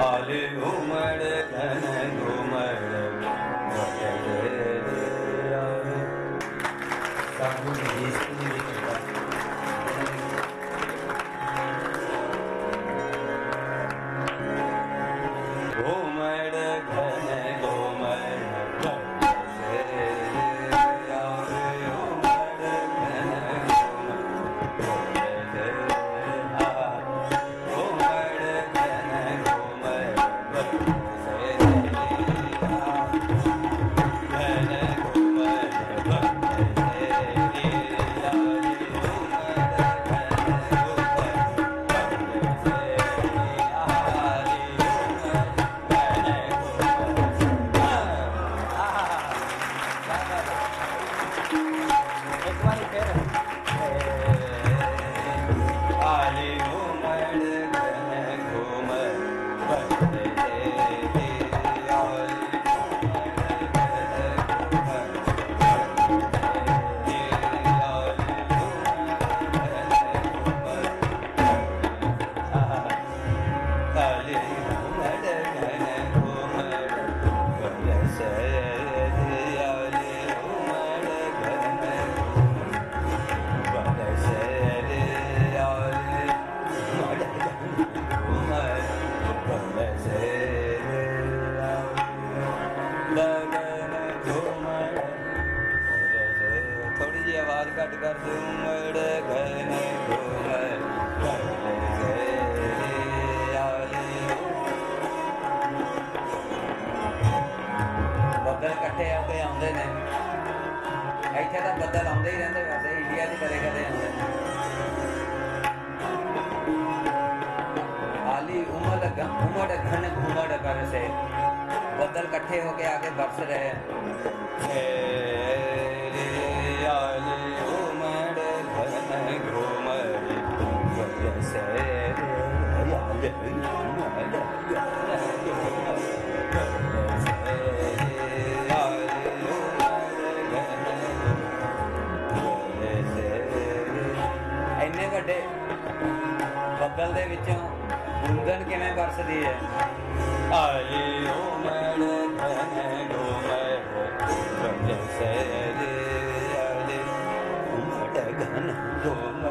आले घुमड़ घन घुमड़ साधु ਜਿਹੀ ਆਵਾਜ਼ ਘੱਟ ਕਰ ਦਿਓ ਉਮੜ ਗਏ ਨੇ ਘੁਮਰ ਬੱਦਲ ਇਕੱਠੇ ਹੋ ਕੇ ਆਉਂਦੇ ਨੇ ਇੱਥੇ ਤਾਂ ਬੱਦਲ ਆਉਂਦੇ ਹੀ ਰਹਿੰਦੇ ਵੈਸੇ ਇੰਡੀਆ 'ਚ ਕਦੇ ਕਦੇ ਆਉਂਦੇ ਨੇ ਆਲੀ ਉਮੜ ਗ- ਉਮੜ ਘਨ ਘੁਮੜ ਕਰ ਸੇ ਬੱਦਲ ਇਕੱਠੇ ਹੋ ਕੇ ਆ ਕੇ ਬਰਸ ਰਹੇ ਇੰਨੇ ਵੱਡੇ ਬੱਦਲ ਦੇ ਵਿੱਚੋਂ ਬੂੰਦਨ ਕਿਵੇਂ ਵਰਸਦੀ ਹੈ ਆਏ ਓ ਮੜ ਘਨ ਘੁਮੜ ਬਰਸੇ ਆਲੇ ਉਮੜ ਘਨ ਘੁਮੜ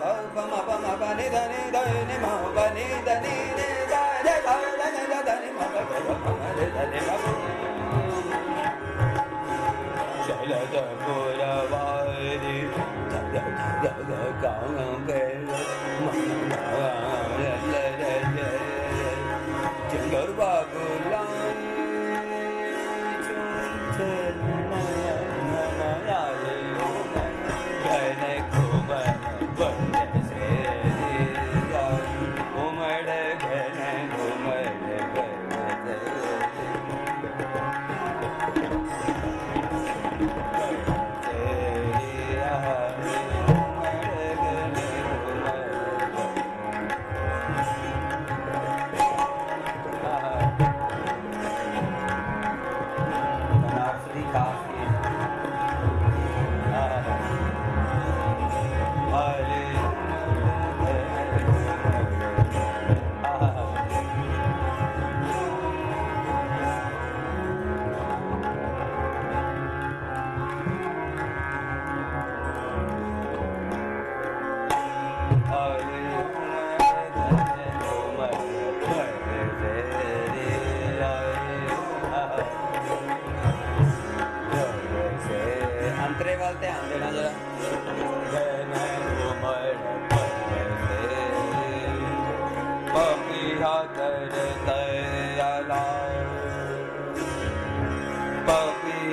ma pa ma pa ma pa ni da ni da ni ma ni da ni ni da da da da da da ni ma ma ni da ni ma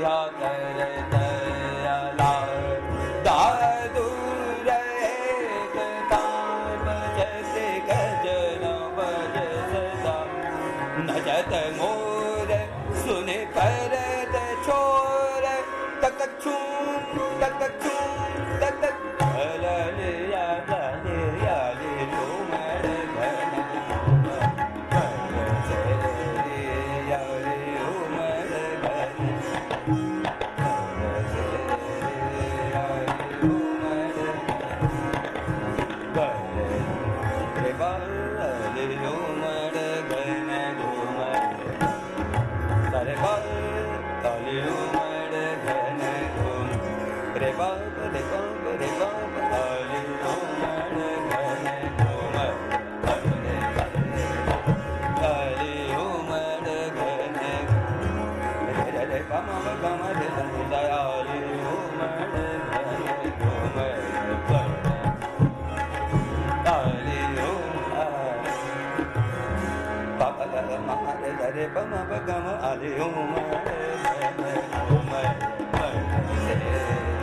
Radhe Bama bagama ale umare, umare, umare, umare.